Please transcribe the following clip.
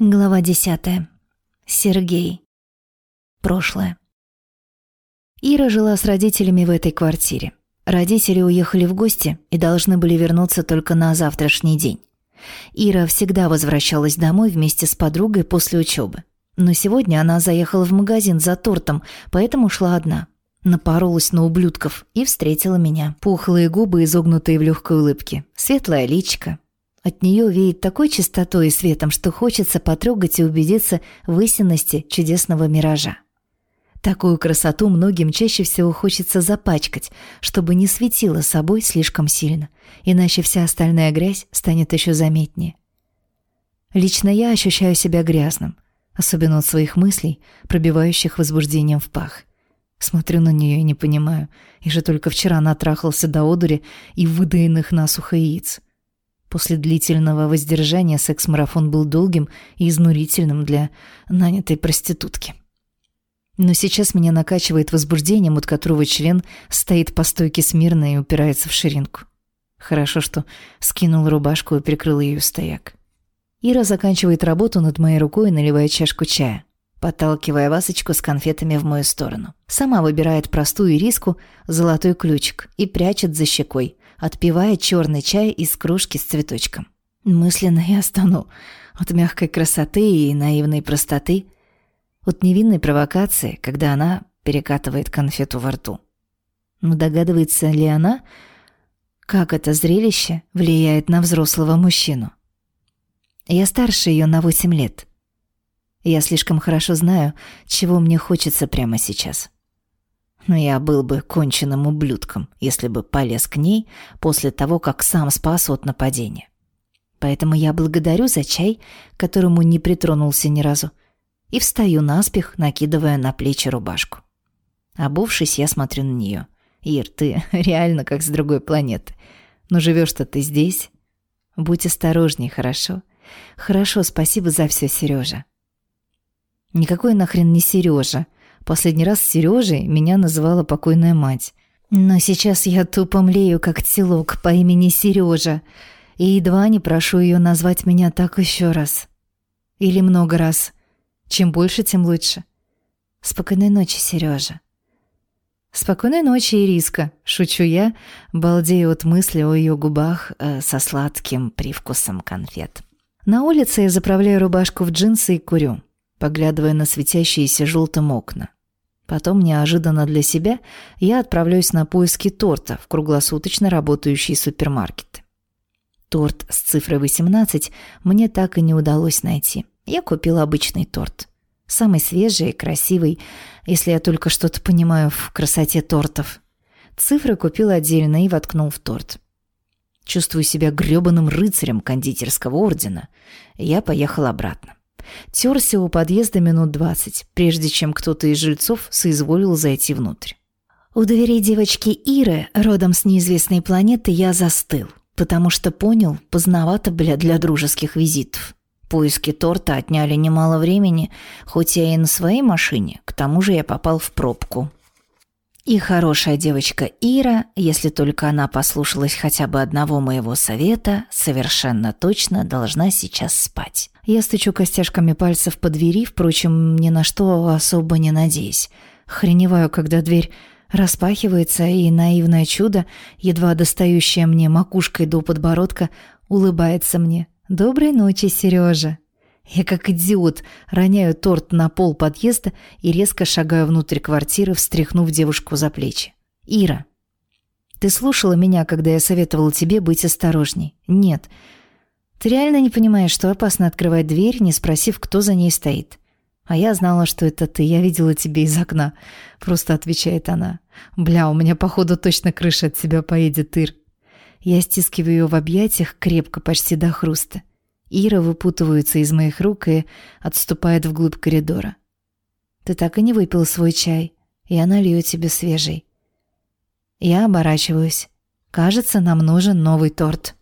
Глава десятая. Сергей. Прошлое. Ира жила с родителями в этой квартире. Родители уехали в гости и должны были вернуться только на завтрашний день. Ира всегда возвращалась домой вместе с подругой после учебы. Но сегодня она заехала в магазин за тортом, поэтому шла одна. Напоролась на ублюдков и встретила меня. Пухлые губы, изогнутые в легкой улыбке. Светлая личка, от нее веет такой чистотой и светом, что хочется потрогать и убедиться в истинности чудесного миража. Такую красоту многим чаще всего хочется запачкать, чтобы не светило собой слишком сильно, иначе вся остальная грязь станет еще заметнее. Лично я ощущаю себя грязным, особенно от своих мыслей, пробивающих возбуждением в пах. Смотрю на нее и не понимаю, и же только вчера натрахался до одури и выдаенных насухо яиц. После длительного воздержания секс-марафон был долгим и изнурительным для нанятой проститутки. Но сейчас меня накачивает возбуждением, от которого член стоит по стойке смирно и упирается в ширинку. Хорошо, что скинул рубашку и прикрыл ее стояк. Ира заканчивает работу над моей рукой, наливая чашку чая, подталкивая васочку с конфетами в мою сторону. Сама выбирает простую риску, золотой ключик и прячет за щекой, отпивая черный чай из кружки с цветочком. Мысленно я стану от мягкой красоты и наивной простоты, от невинной провокации, когда она перекатывает конфету во рту. Но догадывается ли она, как это зрелище влияет на взрослого мужчину? Я старше ее на восемь лет. Я слишком хорошо знаю, чего мне хочется прямо сейчас но я был бы конченным ублюдком, если бы полез к ней после того, как сам спас от нападения. Поэтому я благодарю за чай, которому не притронулся ни разу, и встаю наспех, накидывая на плечи рубашку. Обувшись, я смотрю на нее. «Ир, ты реально как с другой планеты. Но живешь-то ты здесь. Будь осторожней, хорошо? Хорошо, спасибо за все, Сережа». «Никакой нахрен не Сережа», Последний раз Сережей меня называла покойная мать. Но сейчас я тупо млею, как телок по имени Сережа, и едва не прошу ее назвать меня так еще раз. Или много раз. Чем больше, тем лучше. Спокойной ночи, Сережа. Спокойной ночи, Ириска, шучу я, балдею от мысли о ее губах э, со сладким привкусом конфет. На улице я заправляю рубашку в джинсы и курю, поглядывая на светящиеся желтым окна. Потом, неожиданно для себя, я отправляюсь на поиски торта в круглосуточно работающие супермаркеты. Торт с цифрой 18 мне так и не удалось найти. Я купила обычный торт. Самый свежий и красивый, если я только что-то понимаю в красоте тортов. Цифры купил отдельно и воткнул в торт. Чувствую себя грёбаным рыцарем кондитерского ордена. Я поехал обратно. Терся у подъезда минут двадцать, прежде чем кто-то из жильцов соизволил зайти внутрь. У дверей девочки Иры, родом с неизвестной планеты, я застыл, потому что понял, поздновато, бля, для дружеских визитов. Поиски торта отняли немало времени, хоть я и на своей машине, к тому же я попал в пробку. И хорошая девочка Ира, если только она послушалась хотя бы одного моего совета, совершенно точно должна сейчас спать. Я стучу костяшками пальцев по двери, впрочем, ни на что особо не надеясь. Хреневаю, когда дверь распахивается, и наивное чудо, едва достающее мне макушкой до подбородка, улыбается мне. «Доброй ночи, Сережа!» Я как идиот роняю торт на пол подъезда и резко шагаю внутрь квартиры, встряхнув девушку за плечи. «Ира, ты слушала меня, когда я советовала тебе быть осторожней?» «Нет. Ты реально не понимаешь, что опасно открывать дверь, не спросив, кто за ней стоит?» «А я знала, что это ты. Я видела тебя из окна», — просто отвечает она. «Бля, у меня, походу, точно крыша от тебя поедет, Ир». Я стискиваю ее в объятиях крепко, почти до хруста. Ира выпутывается из моих рук и отступает вглубь коридора. «Ты так и не выпил свой чай. Я налью тебе свежий». Я оборачиваюсь. Кажется, нам нужен новый торт.